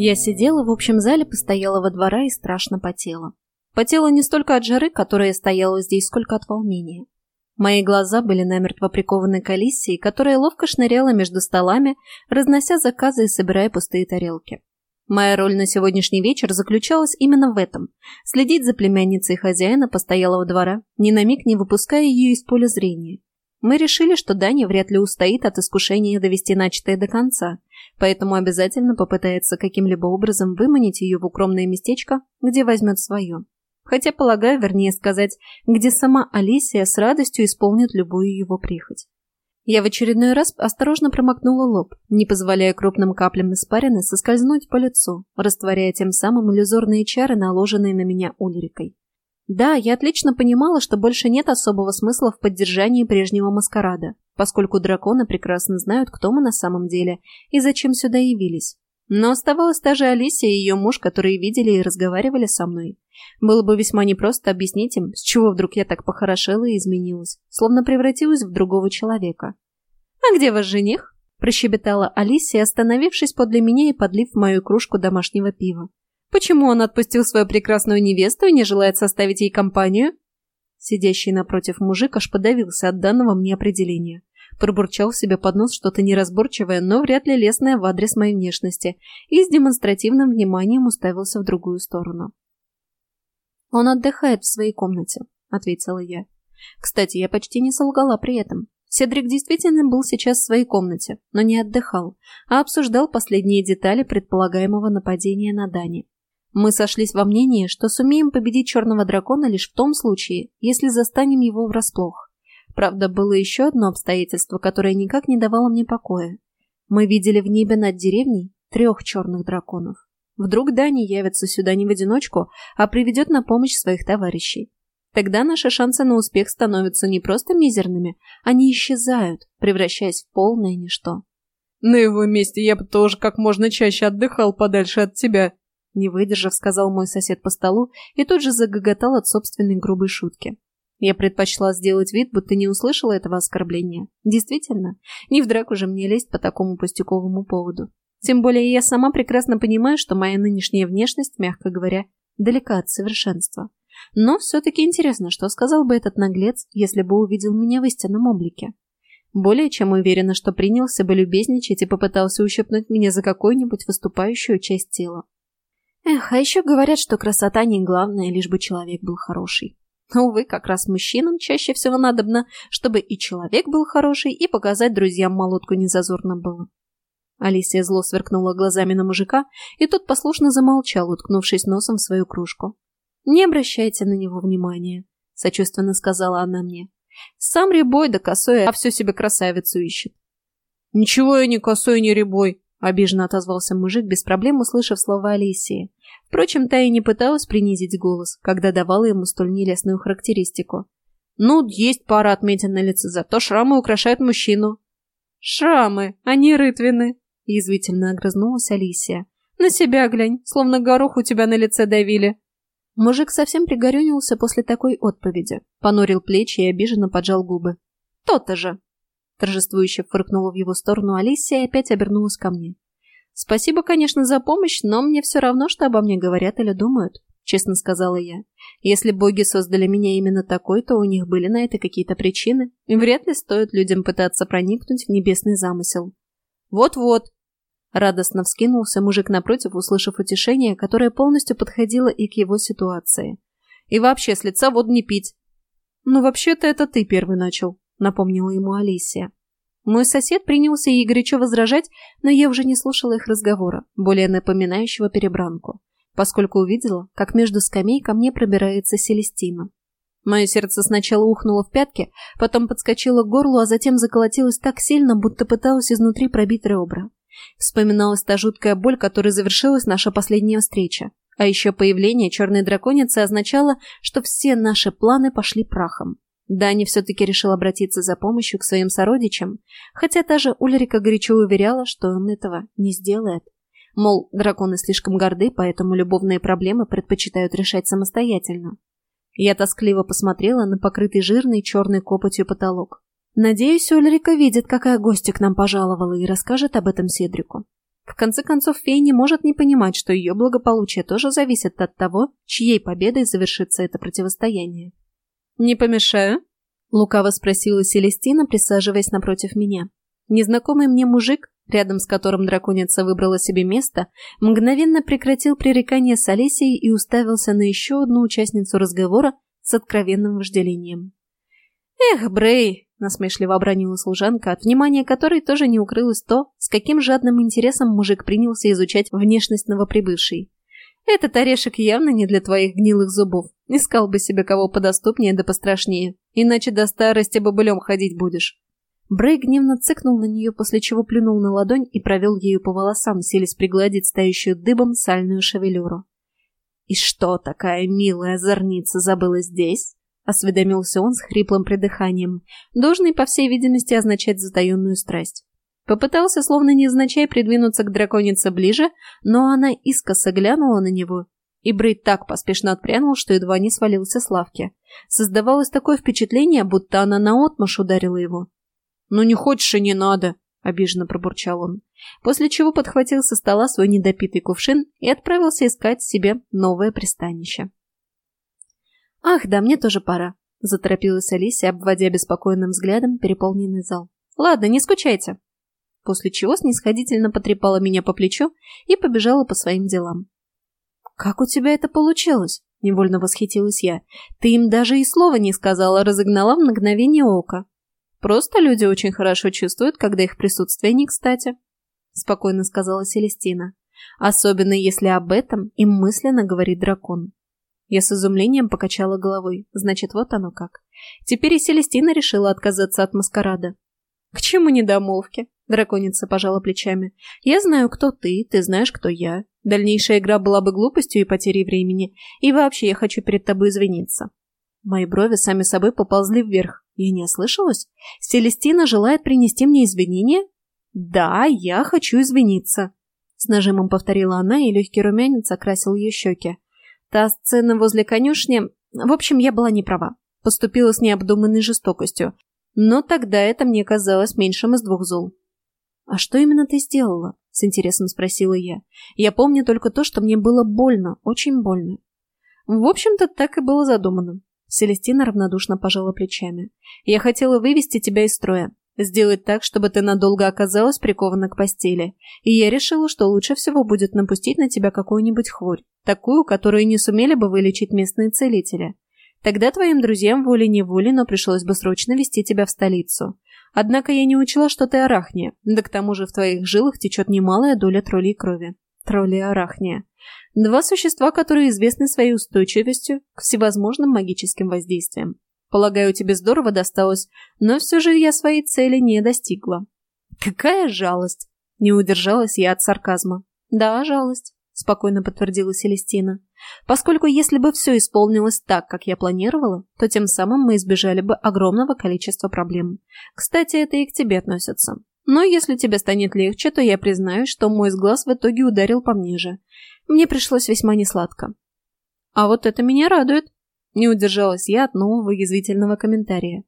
Я сидела в общем зале постоялого двора и страшно потела. Потела не столько от жары, которая стояла здесь, сколько от волнения. Мои глаза были намертво прикованы к Алисии, которая ловко шныряла между столами, разнося заказы и собирая пустые тарелки. Моя роль на сегодняшний вечер заключалась именно в этом – следить за племянницей хозяина постоялого двора, ни на миг не выпуская ее из поля зрения. Мы решили, что Даня вряд ли устоит от искушения довести начатое до конца, поэтому обязательно попытается каким-либо образом выманить ее в укромное местечко, где возьмет свое. Хотя, полагаю, вернее сказать, где сама Алисия с радостью исполнит любую его прихоть. Я в очередной раз осторожно промокнула лоб, не позволяя крупным каплям испарины соскользнуть по лицу, растворяя тем самым иллюзорные чары, наложенные на меня Ульрикой. Да, я отлично понимала, что больше нет особого смысла в поддержании прежнего маскарада, поскольку драконы прекрасно знают, кто мы на самом деле и зачем сюда явились. Но оставалась та же Алисия и ее муж, которые видели и разговаривали со мной. Было бы весьма непросто объяснить им, с чего вдруг я так похорошела и изменилась, словно превратилась в другого человека. «А где ваш жених?» – прощебетала Алисия, остановившись подле меня и подлив в мою кружку домашнего пива. Почему он отпустил свою прекрасную невесту и не желает составить ей компанию? Сидящий напротив мужик аж подавился от данного мне определения. Пробурчал себе под нос что-то неразборчивое, но вряд ли лестное в адрес моей внешности, и с демонстративным вниманием уставился в другую сторону. «Он отдыхает в своей комнате», — ответила я. Кстати, я почти не солгала при этом. Седрик действительно был сейчас в своей комнате, но не отдыхал, а обсуждал последние детали предполагаемого нападения на Дани. Мы сошлись во мнении, что сумеем победить черного дракона лишь в том случае, если застанем его врасплох. Правда, было еще одно обстоятельство, которое никак не давало мне покоя. Мы видели в небе над деревней трех черных драконов. Вдруг Дани явится сюда не в одиночку, а приведет на помощь своих товарищей. Тогда наши шансы на успех становятся не просто мизерными, они исчезают, превращаясь в полное ничто. «На его месте я бы тоже как можно чаще отдыхал подальше от тебя», не выдержав, сказал мой сосед по столу и тут же загоготал от собственной грубой шутки. Я предпочла сделать вид, будто не услышала этого оскорбления. Действительно, не в драку же мне лезть по такому пустяковому поводу. Тем более я сама прекрасно понимаю, что моя нынешняя внешность, мягко говоря, далека от совершенства. Но все-таки интересно, что сказал бы этот наглец, если бы увидел меня в истинном облике. Более чем уверена, что принялся бы любезничать и попытался ущипнуть меня за какую-нибудь выступающую часть тела. Эх, а еще говорят, что красота не главное, лишь бы человек был хороший. Увы, как раз мужчинам чаще всего надобно, чтобы и человек был хороший, и показать друзьям молотку незазорно было. Алисия зло сверкнула глазами на мужика, и тот послушно замолчал, уткнувшись носом в свою кружку. «Не обращайте на него внимания», — сочувственно сказала она мне. «Сам рябой да косой, а все себе красавицу ищет». «Ничего я не косой, не рябой», — обиженно отозвался мужик, без проблем услышав слова Алисии. Впрочем, та и не пыталась принизить голос, когда давала ему столь нелестную характеристику. «Ну, есть пара отметин на лице, зато шрамы украшают мужчину». «Шрамы, а не рытвины», — язвительно огрызнулась Алисия. «На себя глянь, словно горох у тебя на лице давили». Мужик совсем пригорюнился после такой отповеди, понурил плечи и обиженно поджал губы. «То-то же!» Торжествующе фыркнула в его сторону Алисия и опять обернулась ко мне. «Спасибо, конечно, за помощь, но мне все равно, что обо мне говорят или думают», — честно сказала я. «Если боги создали меня именно такой, то у них были на это какие-то причины, и вряд ли стоит людям пытаться проникнуть в небесный замысел». «Вот-вот», Радостно вскинулся мужик напротив, услышав утешение, которое полностью подходило и к его ситуации. «И вообще, с лица воду не пить!» «Ну, вообще-то это ты первый начал», — напомнила ему Алисия. Мой сосед принялся ей горячо возражать, но я уже не слушала их разговора, более напоминающего перебранку, поскольку увидела, как между скамей ко мне пробирается Селестина. Мое сердце сначала ухнуло в пятки, потом подскочило к горлу, а затем заколотилось так сильно, будто пыталось изнутри пробить ребра. Вспоминалась та жуткая боль, которой завершилась наша последняя встреча. А еще появление черной драконицы означало, что все наши планы пошли прахом. Дани все-таки решил обратиться за помощью к своим сородичам, хотя та же Ульрика горячо уверяла, что он этого не сделает. Мол, драконы слишком горды, поэтому любовные проблемы предпочитают решать самостоятельно. Я тоскливо посмотрела на покрытый жирной черной копотью потолок. Надеюсь, Ульрика видит, какая гостья к нам пожаловала, и расскажет об этом Седрику. В конце концов, фея не может не понимать, что ее благополучие тоже зависит от того, чьей победой завершится это противостояние. «Не помешаю?» — лукаво спросила Селестина, присаживаясь напротив меня. Незнакомый мне мужик, рядом с которым драконица выбрала себе место, мгновенно прекратил пререкание с Олесей и уставился на еще одну участницу разговора с откровенным вожделением. «Эх, Брей!» — насмешливо обронила служанка, от внимания которой тоже не укрылось то, с каким жадным интересом мужик принялся изучать внешность новоприбывшей. «Этот орешек явно не для твоих гнилых зубов. Искал бы себе кого подоступнее да пострашнее, иначе до старости бобылем ходить будешь». Брей гневно цыкнул на нее, после чего плюнул на ладонь и провел ею по волосам, селись пригладить стоящую дыбом сальную шевелюру. «И что такая милая зорница забыла здесь?» — осведомился он с хриплым придыханием, должный, по всей видимости, означать затаенную страсть. Попытался, словно невзначай, придвинуться к драконице ближе, но она искоса глянула на него, и Брей так поспешно отпрянул, что едва не свалился с лавки. Создавалось такое впечатление, будто она наотмашь ударила его. «Ну не хочешь и не надо», — обиженно пробурчал он, после чего подхватил со стола свой недопитый кувшин и отправился искать себе новое пристанище. «Ах, да, мне тоже пора», — заторопилась Алисия, обводя беспокойным взглядом переполненный зал. «Ладно, не скучайте». После чего снисходительно потрепала меня по плечу и побежала по своим делам. «Как у тебя это получилось?» — невольно восхитилась я. «Ты им даже и слова не сказала, разогнала в мгновение ока». Просто люди очень хорошо чувствуют, когда их присутствие не кстати», — спокойно сказала Селестина. «Особенно если об этом им мысленно говорит дракон». Я с изумлением покачала головой. Значит, вот оно как. Теперь и Селестина решила отказаться от маскарада. «К чему недомолвки?» — драконица пожала плечами. «Я знаю, кто ты, ты знаешь, кто я. Дальнейшая игра была бы глупостью и потерей времени. И вообще я хочу перед тобой извиниться». Мои брови сами собой поползли вверх. Я не ослышалась? Селестина желает принести мне извинения? Да, я хочу извиниться. С нажимом повторила она, и легкий румянец окрасил ее щеки. Та сцена возле конюшни... В общем, я была не права. Поступила с необдуманной жестокостью. Но тогда это мне казалось меньшим из двух зол. «А что именно ты сделала?» — с интересом спросила я. «Я помню только то, что мне было больно, очень больно». В общем-то, так и было задумано. Селестина равнодушно пожала плечами. «Я хотела вывести тебя из строя, сделать так, чтобы ты надолго оказалась прикована к постели. И я решила, что лучше всего будет напустить на тебя какую-нибудь хворь, такую, которую не сумели бы вылечить местные целители. Тогда твоим друзьям волей-неволей, но пришлось бы срочно вести тебя в столицу. Однако я не учла, что ты арахния, да к тому же в твоих жилах течет немалая доля троллей крови. Тролли арахния. Два существа, которые известны своей устойчивостью к всевозможным магическим воздействиям. Полагаю, тебе здорово досталось, но все же я своей цели не достигла. Какая жалость! Не удержалась я от сарказма. Да, жалость, спокойно подтвердила Селестина. Поскольку если бы все исполнилось так, как я планировала, то тем самым мы избежали бы огромного количества проблем. Кстати, это и к тебе относится. Но если тебе станет легче, то я признаю, что мой сглаз в итоге ударил по мне же. Мне пришлось весьма несладко. А вот это меня радует. Не удержалась я от нового язвительного комментария.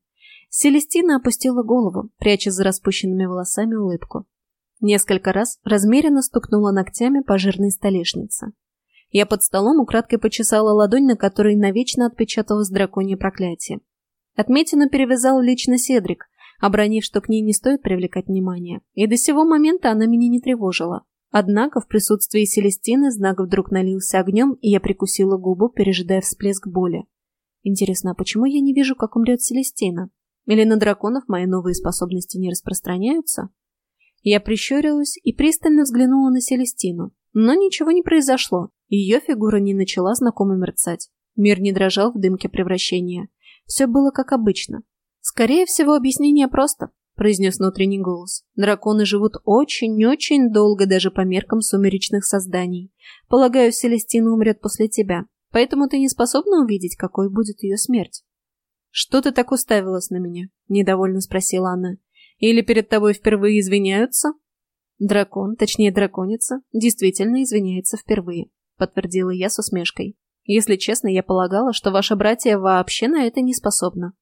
Селестина опустила голову, пряча за распущенными волосами улыбку. Несколько раз размеренно стукнула ногтями по жирной столешнице. Я под столом украдкой почесала ладонь, на которой навечно отпечаталось драконье проклятие. Отметину перевязал лично Седрик, обронив, что к ней не стоит привлекать внимание, и до сего момента она меня не тревожила. Однако в присутствии Селестины знак вдруг налился огнем, и я прикусила губу, пережидая всплеск боли. Интересно, а почему я не вижу, как умрет Селестина? Или на драконов мои новые способности не распространяются? Я прищурилась и пристально взглянула на Селестину. Но ничего не произошло. Ее фигура не начала знакомо мерцать. Мир не дрожал в дымке превращения. Все было как обычно. Скорее всего, объяснение просто произнес внутренний голос. Драконы живут очень-очень долго даже по меркам сумеречных созданий. Полагаю, Селестина умрет после тебя, поэтому ты не способна увидеть, какой будет ее смерть. «Что ты так уставилась на меня?» — недовольно спросила она. «Или перед тобой впервые извиняются?» «Дракон, точнее драконица, действительно извиняется впервые», — подтвердила я с усмешкой. «Если честно, я полагала, что ваше братья вообще на это не способно.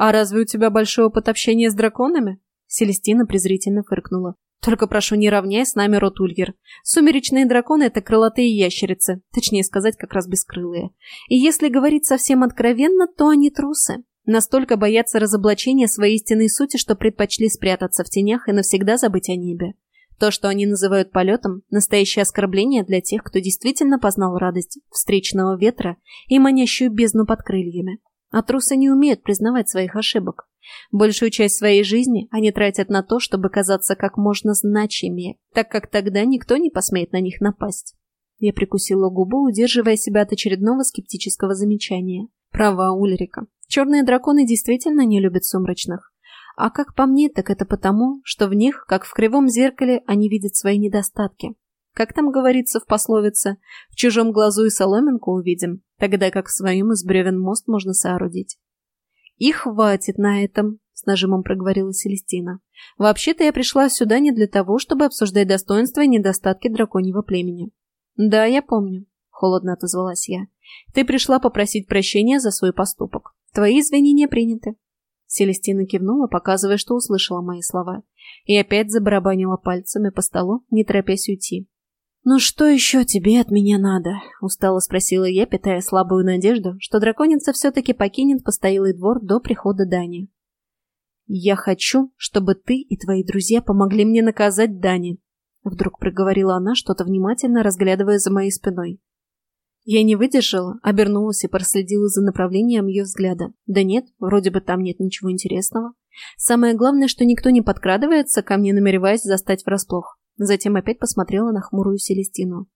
«А разве у тебя большой опыт общения с драконами?» Селестина презрительно фыркнула. Только прошу, не равняй с нами рот Ульгер. Сумеречные драконы — это крылатые ящерицы, точнее сказать, как раз бескрылые. И если говорить совсем откровенно, то они трусы. Настолько боятся разоблачения своей истинной сути, что предпочли спрятаться в тенях и навсегда забыть о небе. То, что они называют полетом, настоящее оскорбление для тех, кто действительно познал радость встречного ветра и манящую бездну под крыльями. А трусы не умеют признавать своих ошибок. Большую часть своей жизни они тратят на то, чтобы казаться как можно значимее, так как тогда никто не посмеет на них напасть. Я прикусила губу, удерживая себя от очередного скептического замечания. Права Ульрика. Черные драконы действительно не любят сумрачных. А как по мне, так это потому, что в них, как в кривом зеркале, они видят свои недостатки. Как там говорится в пословице, в чужом глазу и соломинку увидим, тогда как в своем из бревен мост можно соорудить. «И хватит на этом», — с нажимом проговорила Селестина. «Вообще-то я пришла сюда не для того, чтобы обсуждать достоинства и недостатки драконьего племени». «Да, я помню», — холодно отозвалась я. «Ты пришла попросить прощения за свой поступок. Твои извинения приняты». Селестина кивнула, показывая, что услышала мои слова, и опять забарабанила пальцами по столу, не торопясь уйти. «Ну что еще тебе от меня надо?» — устало спросила я, питая слабую надежду, что драконица все-таки покинет постоялый двор до прихода Дани. «Я хочу, чтобы ты и твои друзья помогли мне наказать Дани», — вдруг проговорила она, что-то внимательно разглядывая за моей спиной. Я не выдержала, обернулась и проследила за направлением ее взгляда. Да нет, вроде бы там нет ничего интересного. Самое главное, что никто не подкрадывается ко мне, намереваясь застать врасплох. Затем опять посмотрела на хмурую Селестину.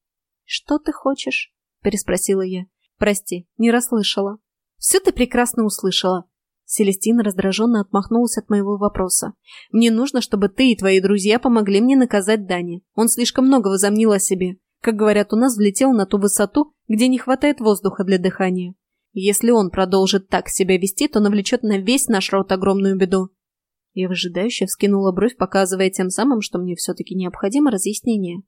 «Что ты хочешь?» – переспросила я. «Прости, не расслышала». «Все ты прекрасно услышала». Селестина раздраженно отмахнулась от моего вопроса. «Мне нужно, чтобы ты и твои друзья помогли мне наказать Дани. Он слишком много возомнил о себе. Как говорят, у нас взлетел на ту высоту, где не хватает воздуха для дыхания. Если он продолжит так себя вести, то навлечет на весь наш род огромную беду. Я выжидающе вскинула бровь, показывая тем самым, что мне все-таки необходимо разъяснение.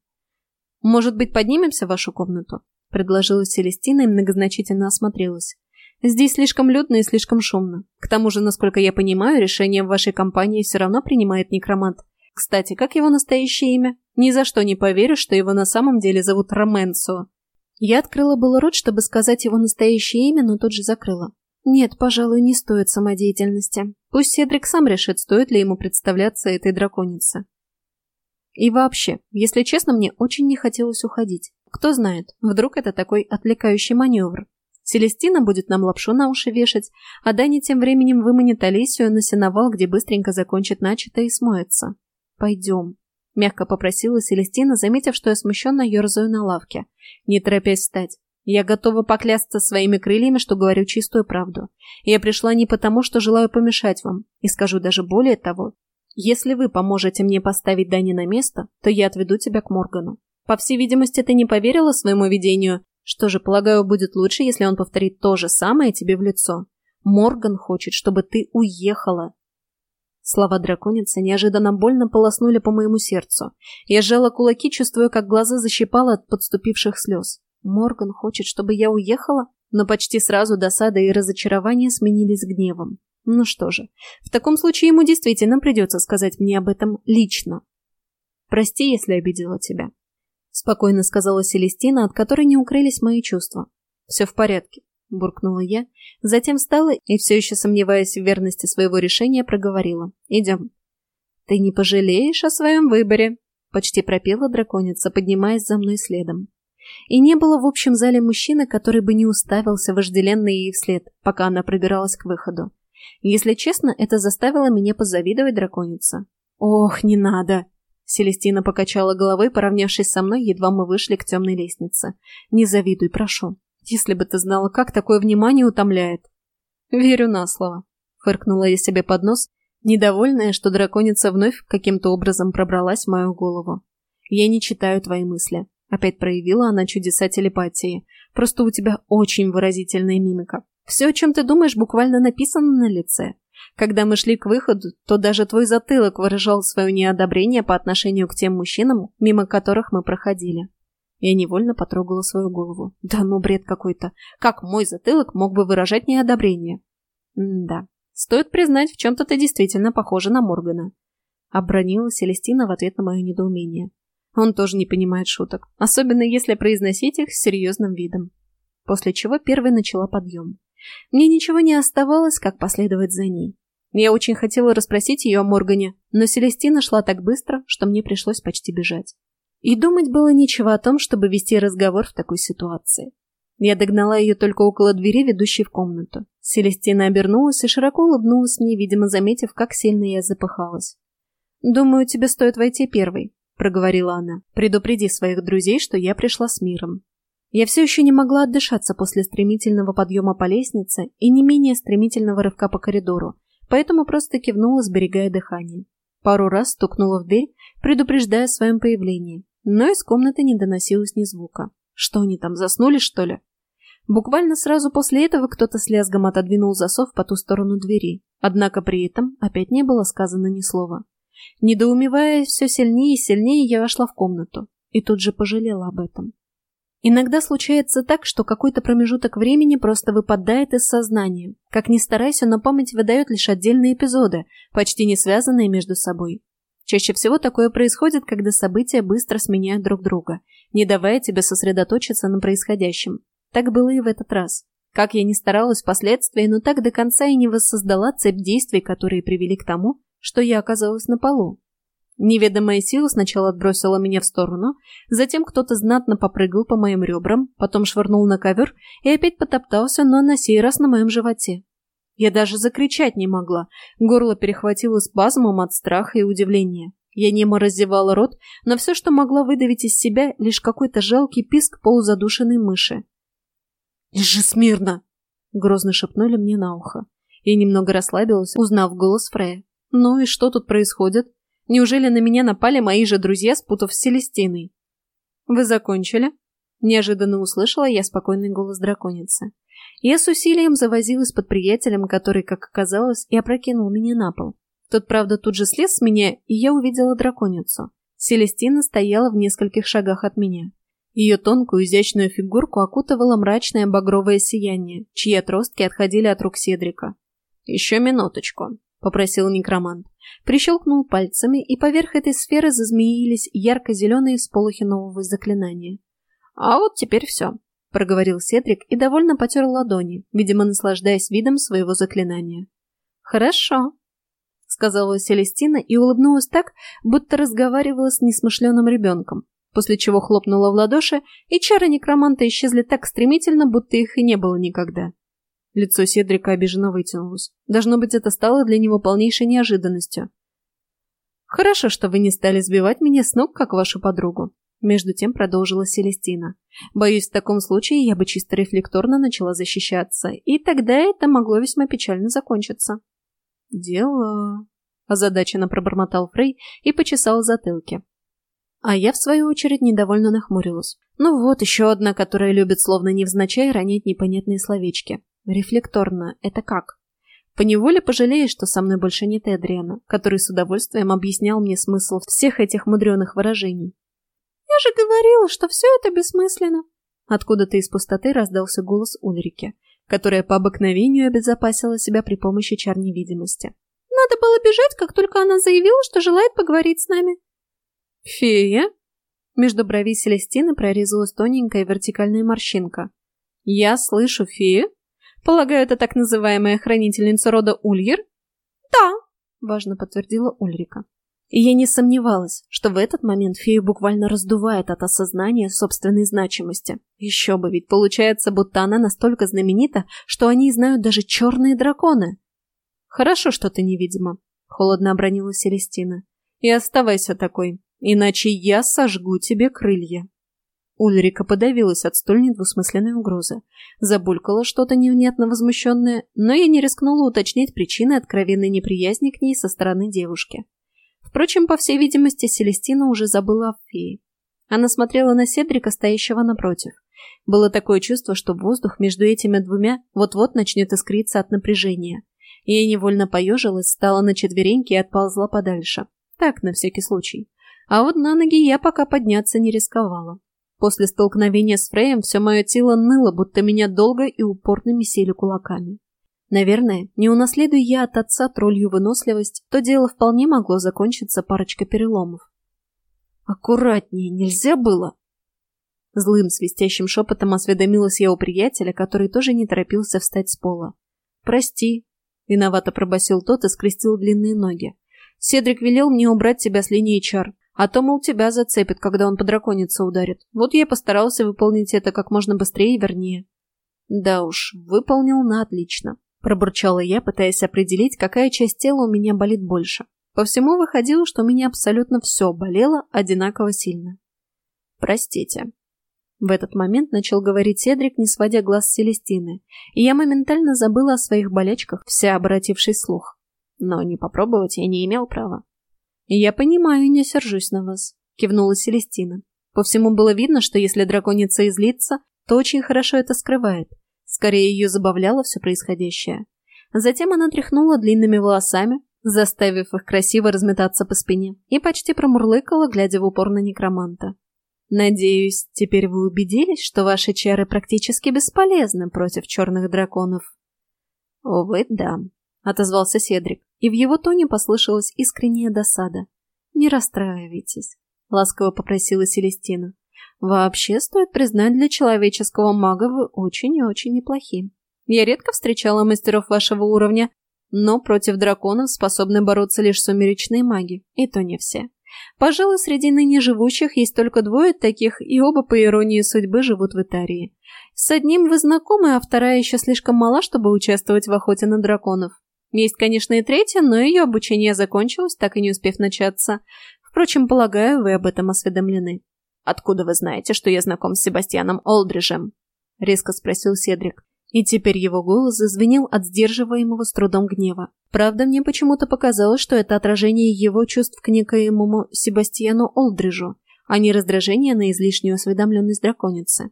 «Может быть, поднимемся в вашу комнату?» — предложила Селестина и многозначительно осмотрелась. «Здесь слишком людно и слишком шумно. К тому же, насколько я понимаю, решение в вашей компании все равно принимает некромант. Кстати, как его настоящее имя? Ни за что не поверю, что его на самом деле зовут Роменсо». Я открыла было рот, чтобы сказать его настоящее имя, но тут же закрыла. Нет, пожалуй, не стоит самодеятельности. Пусть Седрик сам решит, стоит ли ему представляться этой драконице. И вообще, если честно, мне очень не хотелось уходить. Кто знает, вдруг это такой отвлекающий маневр. Селестина будет нам лапшу на уши вешать, а Дани тем временем выманит Алисию на сеновал, где быстренько закончит начатое и смоется. «Пойдем», — мягко попросила Селестина, заметив, что я смущенно ерзаю на лавке, не торопясь встать. Я готова поклясться своими крыльями, что говорю чистую правду. Я пришла не потому, что желаю помешать вам, и скажу даже более того. Если вы поможете мне поставить Дани на место, то я отведу тебя к Моргану. По всей видимости, ты не поверила своему видению. Что же, полагаю, будет лучше, если он повторит то же самое тебе в лицо. Морган хочет, чтобы ты уехала. Слова драконицы неожиданно больно полоснули по моему сердцу. Я сжала кулаки, чувствуя, как глаза защипало от подступивших слез. Морган хочет, чтобы я уехала? Но почти сразу досада и разочарование сменились гневом. Ну что же, в таком случае ему действительно придется сказать мне об этом лично. «Прости, если обидела тебя», — спокойно сказала Селестина, от которой не укрылись мои чувства. «Все в порядке», — буркнула я, затем встала и, все еще сомневаясь в верности своего решения, проговорила. «Идем». «Ты не пожалеешь о своем выборе», — почти пропела драконица, поднимаясь за мной следом. И не было в общем зале мужчины, который бы не уставился вожделенно ей вслед, пока она пробиралась к выходу. Если честно, это заставило меня позавидовать драконице. «Ох, не надо!» Селестина покачала головой, поравнявшись со мной, едва мы вышли к темной лестнице. «Не завидуй, прошу. Если бы ты знала, как такое внимание утомляет». «Верю на слово», — фыркнула я себе под нос, недовольная, что драконица вновь каким-то образом пробралась в мою голову. «Я не читаю твои мысли. Опять проявила она чудеса телепатии. Просто у тебя очень выразительная мимика. Все, о чем ты думаешь, буквально написано на лице. Когда мы шли к выходу, то даже твой затылок выражал свое неодобрение по отношению к тем мужчинам, мимо которых мы проходили. Я невольно потрогала свою голову. Да ну, бред какой-то. Как мой затылок мог бы выражать неодобрение? Да. Стоит признать, в чем-то ты действительно похожа на Моргана. Обронила Селестина в ответ на мое недоумение. Он тоже не понимает шуток, особенно если произносить их с серьезным видом. После чего первой начала подъем. Мне ничего не оставалось, как последовать за ней. Я очень хотела расспросить ее о Моргане, но Селестина шла так быстро, что мне пришлось почти бежать. И думать было нечего о том, чтобы вести разговор в такой ситуации. Я догнала ее только около двери, ведущей в комнату. Селестина обернулась и широко улыбнулась мне, видимо, заметив, как сильно я запыхалась. «Думаю, тебе стоит войти первой», — проговорила она. «Предупреди своих друзей, что я пришла с миром». Я все еще не могла отдышаться после стремительного подъема по лестнице и не менее стремительного рывка по коридору, поэтому просто кивнула, сберегая дыхание. Пару раз стукнула в дверь, предупреждая о своем появлении, но из комнаты не доносилось ни звука. Что они там, заснули, что ли? Буквально сразу после этого кто-то с лязгом отодвинул засов по ту сторону двери, однако при этом опять не было сказано ни слова. Недоумевая все сильнее и сильнее, я вошла в комнату и тут же пожалела об этом. Иногда случается так, что какой-то промежуток времени просто выпадает из сознания. Как ни старайся, но память выдает лишь отдельные эпизоды, почти не связанные между собой. Чаще всего такое происходит, когда события быстро сменяют друг друга, не давая тебе сосредоточиться на происходящем. Так было и в этот раз. Как я ни старалась впоследствии, но так до конца и не воссоздала цепь действий, которые привели к тому, что я оказалась на полу. Неведомая сила сначала отбросила меня в сторону, затем кто-то знатно попрыгал по моим ребрам, потом швырнул на ковер и опять потоптался, но на сей раз на моем животе. Я даже закричать не могла, горло перехватило спазмом от страха и удивления. Я немо раздевала рот, но все, что могла выдавить из себя, лишь какой-то жалкий писк полузадушенной мыши. «Лежи смирно!» — грозно шепнули мне на ухо. Я немного расслабилась, узнав голос Фрея. «Ну и что тут происходит? Неужели на меня напали мои же друзья, спутав с Селестиной?» «Вы закончили?» Неожиданно услышала я спокойный голос драконицы. Я с усилием завозилась под приятелем, который, как оказалось, и опрокинул меня на пол. Тот, правда, тут же слез с меня, и я увидела драконицу. Селестина стояла в нескольких шагах от меня. Ее тонкую, изящную фигурку окутывало мрачное багровое сияние, чьи отростки отходили от рук Седрика. «Еще минуточку», — попросил некромант. Прищелкнул пальцами, и поверх этой сферы зазмеились ярко-зеленые всполохи нового заклинания. «А вот теперь все проговорил Седрик и довольно потер ладони, видимо, наслаждаясь видом своего заклинания. «Хорошо», — сказала Селестина и улыбнулась так, будто разговаривала с несмышленым ребенком, после чего хлопнула в ладоши, и чары некроманта исчезли так стремительно, будто их и не было никогда. Лицо Седрика обиженно вытянулось. Должно быть, это стало для него полнейшей неожиданностью. «Хорошо, что вы не стали сбивать меня с ног, как вашу подругу», между тем продолжила Селестина. Боюсь, в таком случае я бы чисто рефлекторно начала защищаться, и тогда это могло весьма печально закончиться. «Дело...» — озадаченно пробормотал Фрей и почесал затылки. А я, в свою очередь, недовольно нахмурилась. Ну вот, еще одна, которая любит словно невзначай ронять непонятные словечки. Рефлекторно — это как? Поневоле пожалеешь, что со мной больше нет Эдриана, который с удовольствием объяснял мне смысл всех этих мудреных выражений. «Я же говорила, что все это бессмысленно!» Откуда-то из пустоты раздался голос Ульрики, которая по обыкновению обезопасила себя при помощи чар невидимости. «Надо было бежать, как только она заявила, что желает поговорить с нами». «Фея?» Между бровей Селестины прорезалась тоненькая вертикальная морщинка. «Я слышу фею? Полагаю, это так называемая хранительница рода Ульер?» «Да», — важно подтвердила Ульрика. И я не сомневалась, что в этот момент фею буквально раздувает от осознания собственной значимости. Еще бы, ведь получается, будто она настолько знаменита, что они знают даже черные драконы. «Хорошо, что ты невидима», — холодно обронила Селестина. «И оставайся такой, иначе я сожгу тебе крылья». Ульрика подавилась от столь недвусмысленной угрозы. Забулькала что-то невнятно возмущенное, но я не рискнула уточнять причины откровенной неприязни к ней со стороны девушки. Впрочем, по всей видимости, Селестина уже забыла о фее. Она смотрела на Седрика, стоящего напротив. Было такое чувство, что воздух между этими двумя вот-вот начнет искриться от напряжения. Я невольно поежилась, стала на четвереньки и отползла подальше. Так, на всякий случай. А вот на ноги я пока подняться не рисковала. После столкновения с Фреем все мое тело ныло, будто меня долго и упорно месили кулаками. Наверное, не унаследуя я от отца троллью выносливость, то дело вполне могло закончиться парочкой переломов. «Аккуратнее, нельзя было!» Злым свистящим шепотом осведомилась я у приятеля, который тоже не торопился встать с пола. «Прости», — виновато пробасил тот и скрестил длинные ноги. «Седрик велел мне убрать тебя с линии чар, а то, мол, тебя зацепит, когда он по драконице ударит. Вот я постарался выполнить это как можно быстрее и вернее». «Да уж, выполнил на отлично», — пробурчала я, пытаясь определить, какая часть тела у меня болит больше. По всему выходило, что у меня абсолютно все болело одинаково сильно. «Простите», в этот момент начал говорить Седрик, не сводя глаз с Селестины, и я моментально забыла о своих болячках, вся обратившись слух. Но не попробовать я не имел права. «Я понимаю и не сержусь на вас», — кивнула Селестина. По всему было видно, что если драконица излится, то очень хорошо это скрывает. Скорее ее забавляло все происходящее. Затем она тряхнула длинными волосами, заставив их красиво разметаться по спине, и почти промурлыкала, глядя в упор на некроманта. Надеюсь, теперь вы убедились, что ваши чары практически бесполезны против черных драконов. Увы, да, отозвался Седрик, и в его тоне послышалась искренняя досада. Не расстраивайтесь, ласково попросила Селестина. Вообще, стоит признать, для человеческого мага вы очень и очень неплохи. Я редко встречала мастеров вашего уровня, но против драконов способны бороться лишь сумеречные маги, и то не все. Пожалуй, среди ныне живущих есть только двое таких, и оба, по иронии судьбы, живут в Итарии. С одним вы знакомы, а вторая еще слишком мала, чтобы участвовать в охоте на драконов. Есть, конечно, и третья, но ее обучение закончилось, так и не успев начаться. Впрочем, полагаю, вы об этом осведомлены. «Откуда вы знаете, что я знаком с Себастьяном Олдриджем?» — резко спросил Седрик. И теперь его голос зазвенел от сдерживаемого с трудом гнева. Правда, мне почему-то показалось, что это отражение его чувств к некоему Себастьяну Олдриджу, а не раздражение на излишнюю осведомленность драконицы.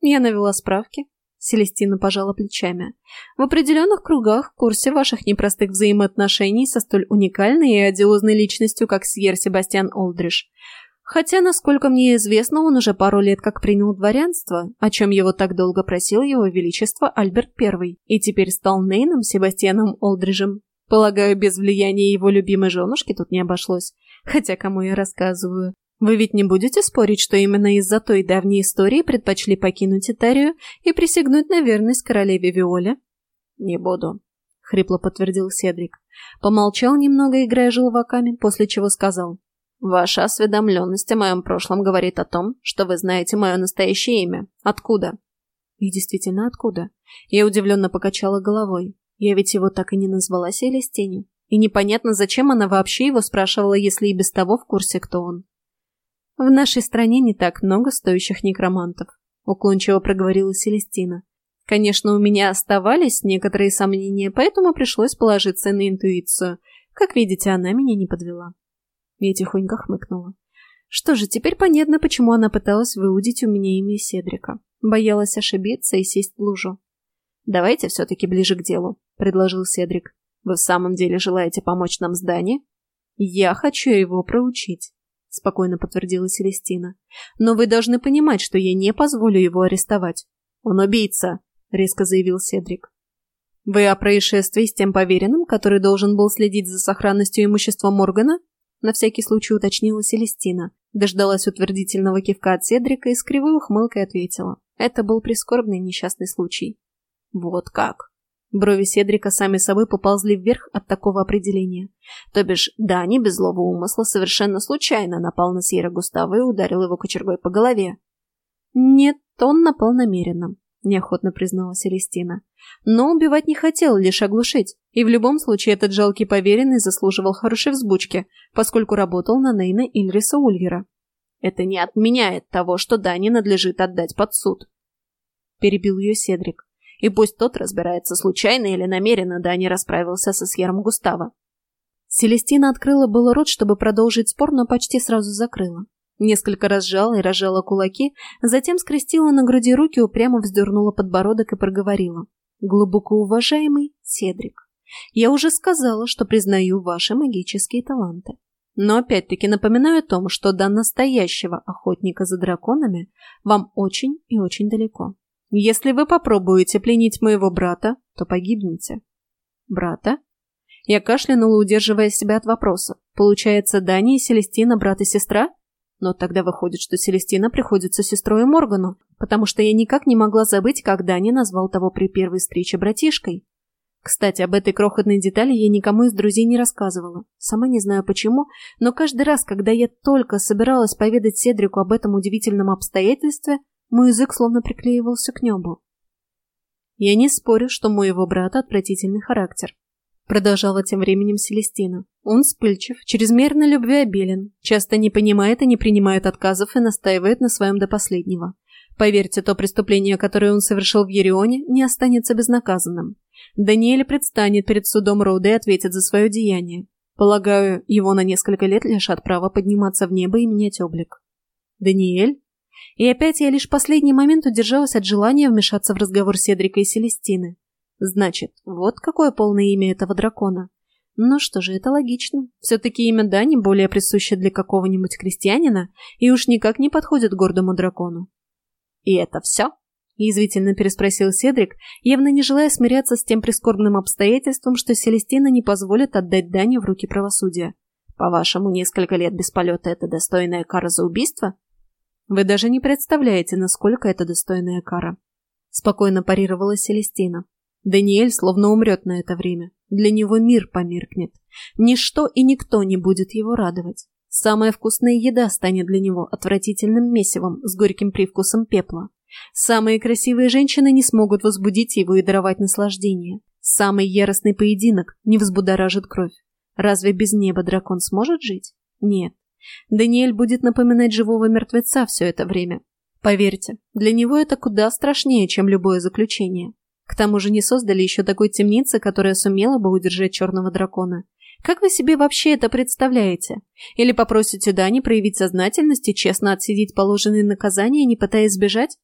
Я навела справки. Селестина пожала плечами. В определенных кругах в курсе ваших непростых взаимоотношений со столь уникальной и одиозной личностью, как Сьер Себастьян Олдридж. Хотя, насколько мне известно, он уже пару лет как принял дворянство, о чем его так долго просил его величество Альберт I, и теперь стал Нейном Себастьяном Олдриджем. Полагаю, без влияния его любимой женушки тут не обошлось. Хотя кому я рассказываю. Вы ведь не будете спорить, что именно из-за той давней истории предпочли покинуть Итарию и присягнуть на верность королеве Виоле? Не буду, — хрипло подтвердил Седрик. Помолчал немного, играя желваками, после чего сказал. Ваша осведомленность о моем прошлом говорит о том, что вы знаете мое настоящее имя. Откуда? И действительно, откуда? Я удивленно покачала головой. Я ведь его так и не назвала Селестине. И непонятно, зачем она вообще его спрашивала, если и без того в курсе, кто он. В нашей стране не так много стоящих некромантов, уклончиво проговорила Селестина. Конечно, у меня оставались некоторые сомнения, поэтому пришлось положиться на интуицию. Как видите, она меня не подвела. Я тихонько хмыкнула. Что же, теперь понятно, почему она пыталась выудить у меня имя Седрика. Боялась ошибиться и сесть в лужу. «Давайте все-таки ближе к делу», — предложил Седрик. «Вы в самом деле желаете помочь нам с Дани?» «Я хочу его проучить», — спокойно подтвердила Селестина. «Но вы должны понимать, что я не позволю его арестовать». «Он убийца», — резко заявил Седрик. «Вы о происшествии с тем поверенным, который должен был следить за сохранностью имущества Моргана?» На всякий случай уточнила Селестина. Дождалась утвердительного кивка от Седрика и с кривой ухмылкой ответила. Это был прискорбный несчастный случай. Вот как. Брови Седрика сами собой поползли вверх от такого определения. То бишь, Дани без злого умысла совершенно случайно напал на Сьерра Густава и ударил его кочергой по голове. Нет, он напал намеренно неохотно признала Селестина. Но убивать не хотел, лишь оглушить. И в любом случае этот жалкий поверенный заслуживал хорошей взбучки, поскольку работал на Нейна Ильриса Ульгера. Это не отменяет того, что Дани надлежит отдать под суд. Перебил ее Седрик. И пусть тот разбирается, случайно или намеренно Дани расправился со Сьером Густава. Селестина открыла было рот, чтобы продолжить спор, но почти сразу закрыла. Несколько раз сжала и разжала кулаки, затем скрестила на груди руки, упрямо вздернула подбородок и проговорила. «Глубоко уважаемый Седрик, я уже сказала, что признаю ваши магические таланты. Но опять-таки напоминаю о том, что до настоящего охотника за драконами вам очень и очень далеко. Если вы попробуете пленить моего брата, то погибнете. Брата? Я кашлянула, удерживая себя от вопроса. Получается, Дани и Селестина брат и сестра? Но тогда выходит, что Селестина приходится сестрой Моргану, потому что я никак не могла забыть, как Дани назвал того при первой встрече братишкой. Кстати, об этой крохотной детали я никому из друзей не рассказывала. Сама не знаю почему, но каждый раз, когда я только собиралась поведать Седрику об этом удивительном обстоятельстве, мой язык словно приклеивался к небу. Я не спорю, что у моего брата отвратительный характер. Продолжала тем временем Селестина. Он вспыльчив, чрезмерно любвеобилен, часто не понимает и не принимает отказов и настаивает на своем до последнего. Поверьте, то преступление, которое он совершил в Ерионе, не останется безнаказанным. Даниэль предстанет перед судом рода и ответит за свое деяние. Полагаю, его на несколько лет лишат права подниматься в небо и менять облик. Даниэль? И опять я лишь в последний момент удержалась от желания вмешаться в разговор Седрика и Селестины. Значит, вот какое полное имя этого дракона. Ну что же, это логично. Все-таки имя Дани более присуще для какого-нибудь крестьянина и уж никак не подходит гордому дракону. «И это все?» – язвительно переспросил Седрик, явно не желая смиряться с тем прискорбным обстоятельством, что Селестина не позволит отдать Дани в руки правосудия. «По-вашему, несколько лет без полета – это достойная кара за убийство?» «Вы даже не представляете, насколько это достойная кара», – спокойно парировала Селестина. Даниэль словно умрет на это время. Для него мир померкнет. Ничто и никто не будет его радовать. Самая вкусная еда станет для него отвратительным месивом с горьким привкусом пепла. Самые красивые женщины не смогут возбудить его и даровать наслаждение. Самый яростный поединок не взбудоражит кровь. Разве без неба дракон сможет жить? Нет. Даниэль будет напоминать живого мертвеца все это время. Поверьте, для него это куда страшнее, чем любое заключение. К тому же не создали еще такой темницы, которая сумела бы удержать черного дракона. Как вы себе вообще это представляете? Или попросите Дани проявить сознательность и честно отсидеть положенные наказания, не пытаясь сбежать?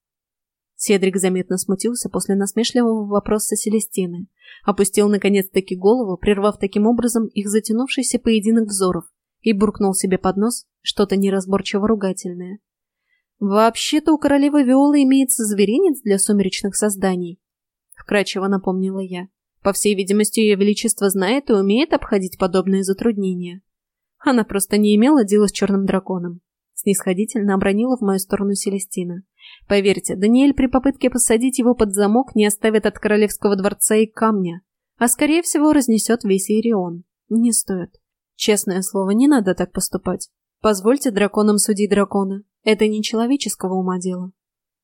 Седрик заметно смутился после насмешливого вопроса Селестины. Опустил наконец-таки голову, прервав таким образом их затянувшийся поединок взоров, и буркнул себе под нос что-то неразборчиво ругательное. «Вообще-то у королевы Виолы имеется зверинец для сумеречных созданий», вкрадчиво напомнила я. По всей видимости, ее величество знает и умеет обходить подобные затруднения. Она просто не имела дела с черным драконом. Снисходительно обронила в мою сторону Селестина. Поверьте, Даниэль при попытке посадить его под замок не оставит от королевского дворца и камня, а скорее всего разнесет весь Ирион. Не стоит. Честное слово, не надо так поступать. Позвольте драконам судить дракона. Это не человеческого ума дело.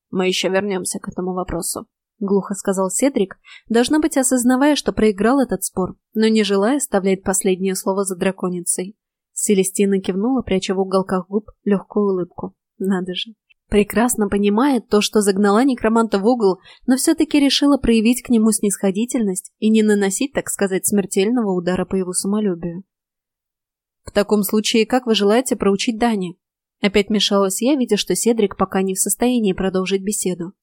Мы еще вернемся к этому вопросу. — глухо сказал Седрик, должно быть, осознавая, что проиграл этот спор, но не желая оставлять последнее слово за драконицей. Селестина кивнула, пряча в уголках губ легкую улыбку. Надо же. Прекрасно понимает то, что загнала некроманта в угол, но все-таки решила проявить к нему снисходительность и не наносить, так сказать, смертельного удара по его самолюбию. «В таком случае, как вы желаете проучить Дани?» Опять мешалась я, видя, что Седрик пока не в состоянии продолжить беседу.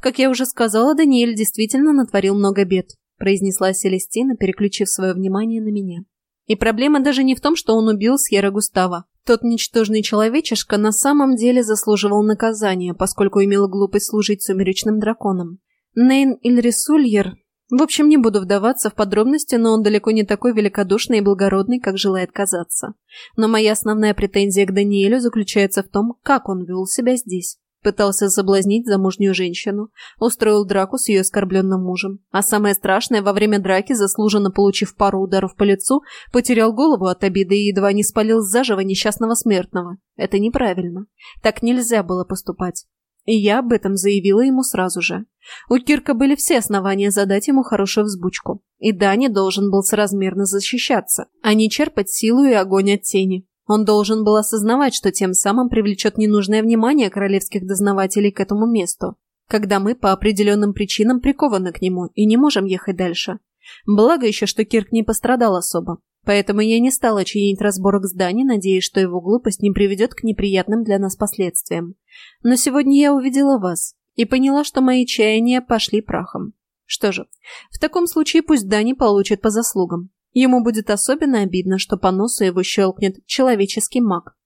«Как я уже сказала, Даниэль действительно натворил много бед», произнесла Селестина, переключив свое внимание на меня. «И проблема даже не в том, что он убил Сьерра Густава. Тот ничтожный человечишка на самом деле заслуживал наказания, поскольку имел глупость служить сумеречным драконам. Нейн Ильрисульер... В общем, не буду вдаваться в подробности, но он далеко не такой великодушный и благородный, как желает казаться. Но моя основная претензия к Даниэлю заключается в том, как он вел себя здесь. Пытался соблазнить замужнюю женщину, устроил драку с ее оскорбленным мужем. А самое страшное, во время драки, заслуженно получив пару ударов по лицу, потерял голову от обиды и едва не спалил заживо несчастного смертного. Это неправильно. Так нельзя было поступать. И я об этом заявила ему сразу же. У Кирка были все основания задать ему хорошую взбучку. И Дани должен был соразмерно защищаться, а не черпать силу и огонь от тени. Он должен был осознавать, что тем самым привлечет ненужное внимание королевских дознавателей к этому месту, когда мы по определенным причинам прикованы к нему и не можем ехать дальше. Благо еще, что Кирк не пострадал особо. Поэтому я не стала чинить разборок зданий, надеясь, что его глупость не приведет к неприятным для нас последствиям. Но сегодня я увидела вас и поняла, что мои чаяния пошли прахом. Что же, в таком случае пусть Дани получит по заслугам. Ему будет особенно обидно, что по носу его щелкнет человеческий маг.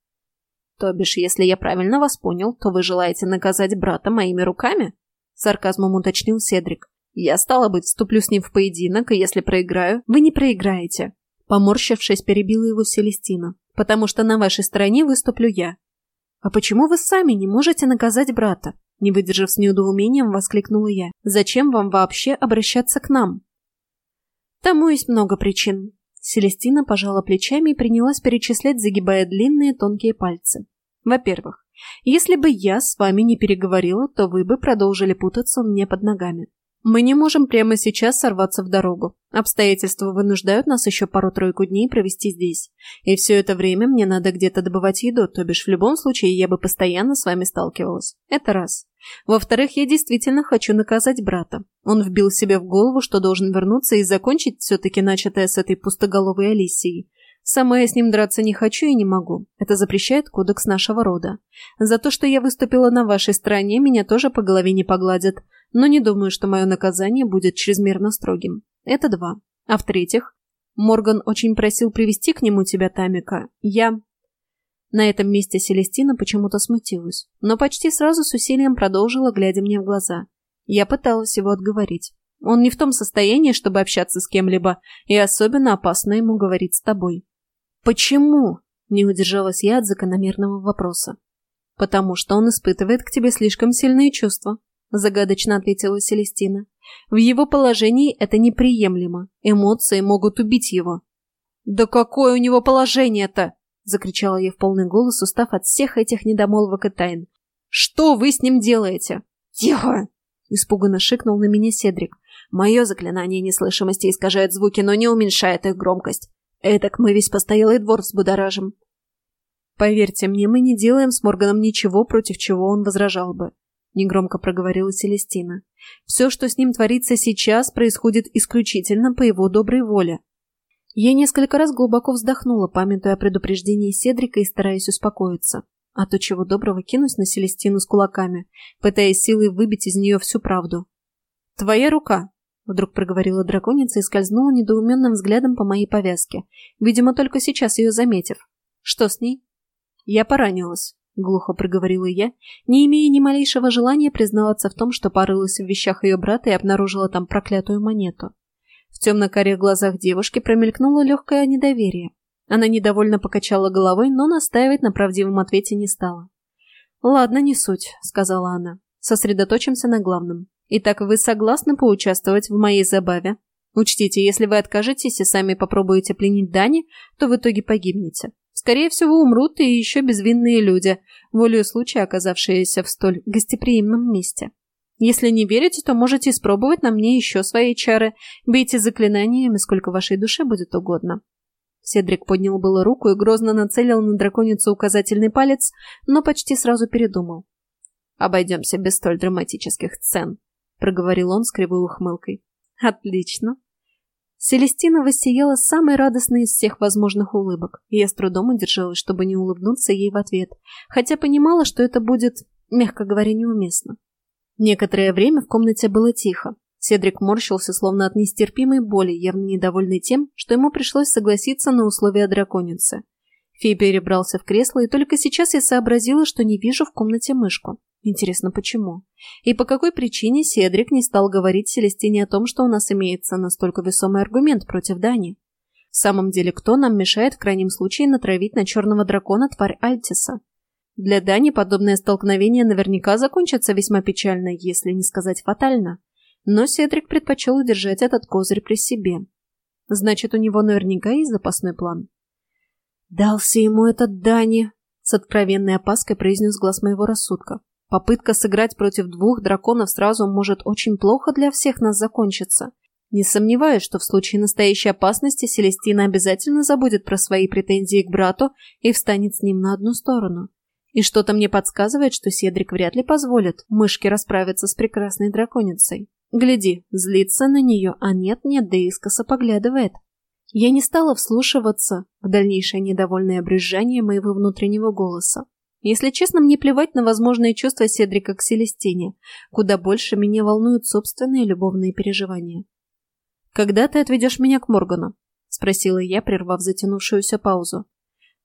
То бишь, если я правильно вас понял, то вы желаете наказать брата моими руками? Сарказмом уточнил Седрик. Я, стала быть, вступлю с ним в поединок, и если проиграю, вы не проиграете. Поморщившись, перебила его Селестина. Потому что на вашей стороне выступлю я. А почему вы сами не можете наказать брата? Не выдержав с недоумением, воскликнула я. Зачем вам вообще обращаться к нам? Тому есть много причин. Селестина пожала плечами и принялась перечислять, загибая длинные тонкие пальцы. Во-первых, если бы я с вами не переговорила, то вы бы продолжили путаться у меня под ногами. Мы не можем прямо сейчас сорваться в дорогу. Обстоятельства вынуждают нас еще пару-тройку дней провести здесь. И все это время мне надо где-то добывать еду, то бишь в любом случае я бы постоянно с вами сталкивалась. Это раз. Во-вторых, я действительно хочу наказать брата. Он вбил себе в голову, что должен вернуться и закончить все-таки начатое с этой пустоголовой Алисией. Сама я с ним драться не хочу и не могу. Это запрещает кодекс нашего рода. За то, что я выступила на вашей стороне, меня тоже по голове не погладят. Но не думаю, что мое наказание будет чрезмерно строгим. Это два. А в-третьих, Морган очень просил привести к нему тебя, Тамика. Я... На этом месте Селестина почему-то смутилась, но почти сразу с усилием продолжила, глядя мне в глаза. Я пыталась его отговорить. Он не в том состоянии, чтобы общаться с кем-либо, и особенно опасно ему говорить с тобой. «Почему?» – не удержалась я от закономерного вопроса. «Потому что он испытывает к тебе слишком сильные чувства», – загадочно ответила Селестина. «В его положении это неприемлемо. Эмоции могут убить его». «Да какое у него положение-то?» – закричала я в полный голос, устав от всех этих недомолвок и тайн. «Что вы с ним делаете?» «Тихо!» – испуганно шикнул на меня Седрик. «Мое заклинание неслышимости искажает звуки, но не уменьшает их громкость. Этак мы весь постоялый двор взбудоражим. Поверьте мне, мы не делаем с Морганом ничего, против чего он возражал бы. Негромко проговорила Селестина. Все, что с ним творится сейчас, происходит исключительно по его доброй воле. Я несколько раз глубоко вздохнула, памятуя о предупреждении Седрика и стараясь успокоиться. А то чего доброго кинусь на Селестину с кулаками, пытаясь силой выбить из нее всю правду. «Твоя рука!» Вдруг проговорила драконица и скользнула недоуменным взглядом по моей повязке, видимо, только сейчас ее заметив. «Что с ней?» «Я поранилась», — глухо проговорила я, не имея ни малейшего желания признаваться в том, что порылась в вещах ее брата и обнаружила там проклятую монету. В темно-карих глазах девушки промелькнуло легкое недоверие. Она недовольно покачала головой, но настаивать на правдивом ответе не стала. «Ладно, не суть», — сказала она. «Сосредоточимся на главном. Итак, вы согласны поучаствовать в моей забаве? Учтите, если вы откажетесь и сами попробуете пленить Дани, то в итоге погибнете. Скорее всего, умрут и еще безвинные люди, волею случая оказавшиеся в столь гостеприимном месте. Если не верите, то можете испробовать на мне еще свои чары. Бейте заклинаниями, сколько вашей душе будет угодно. Седрик поднял было руку и грозно нацелил на драконицу указательный палец, но почти сразу передумал. «Обойдемся без столь драматических сцен», — проговорил он с кривой ухмылкой. «Отлично». Селестина воссияла самой радостной из всех возможных улыбок, я с трудом удержалась, чтобы не улыбнуться ей в ответ, хотя понимала, что это будет, мягко говоря, неуместно. Некоторое время в комнате было тихо. Седрик морщился, словно от нестерпимой боли, явно недовольный тем, что ему пришлось согласиться на условия драконицы. Фей перебрался в кресло, и только сейчас я сообразила, что не вижу в комнате мышку. Интересно, почему? И по какой причине Седрик не стал говорить Селестине о том, что у нас имеется настолько весомый аргумент против Дани? В самом деле, кто нам мешает в крайнем случае натравить на черного дракона тварь Альтиса? Для Дани подобное столкновение наверняка закончится весьма печально, если не сказать фатально. Но Седрик предпочел удержать этот козырь при себе. Значит, у него наверняка есть запасной план. «Дался ему этот Дани!» — с откровенной опаской произнес глаз моего рассудка. Попытка сыграть против двух драконов сразу может очень плохо для всех нас закончиться. Не сомневаюсь, что в случае настоящей опасности Селестина обязательно забудет про свои претензии к брату и встанет с ним на одну сторону. И что-то мне подсказывает, что Седрик вряд ли позволит мышке расправиться с прекрасной драконицей. Гляди, злится на нее, а нет-нет, да искоса поглядывает. Я не стала вслушиваться в дальнейшее недовольное брюзжание моего внутреннего голоса. Если честно, мне плевать на возможные чувства Седрика к Селестине. Куда больше меня волнуют собственные любовные переживания. «Когда ты отведешь меня к Моргану?» — спросила я, прервав затянувшуюся паузу.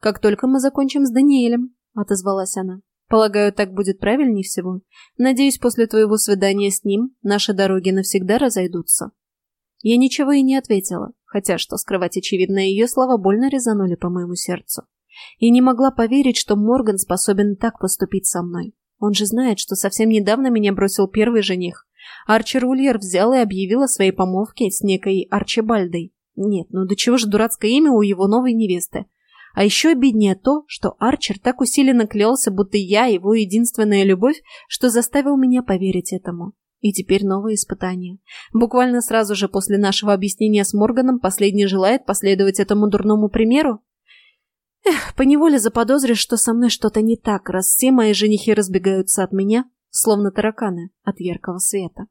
«Как только мы закончим с Даниэлем», — отозвалась она. Полагаю, так будет правильнее всего. Надеюсь, после твоего свидания с ним наши дороги навсегда разойдутся. Я ничего и не ответила, хотя, что скрывать очевидно, ее слова больно резанули по моему сердцу. И не могла поверить, что Морган способен так поступить со мной. Он же знает, что совсем недавно меня бросил первый жених. Арчер Ульер взял и объявил о своей помолвке с некой Арчибальдой. Нет, ну до чего же дурацкое имя у его новой невесты. А еще обиднее то, что Арчер так усиленно клялся, будто я его единственная любовь, что заставил меня поверить этому. И теперь новое испытание. Буквально сразу же после нашего объяснения с Морганом последний желает последовать этому дурному примеру? Эх, поневоле заподозришь, что со мной что-то не так, раз все мои женихи разбегаются от меня, словно тараканы от яркого света.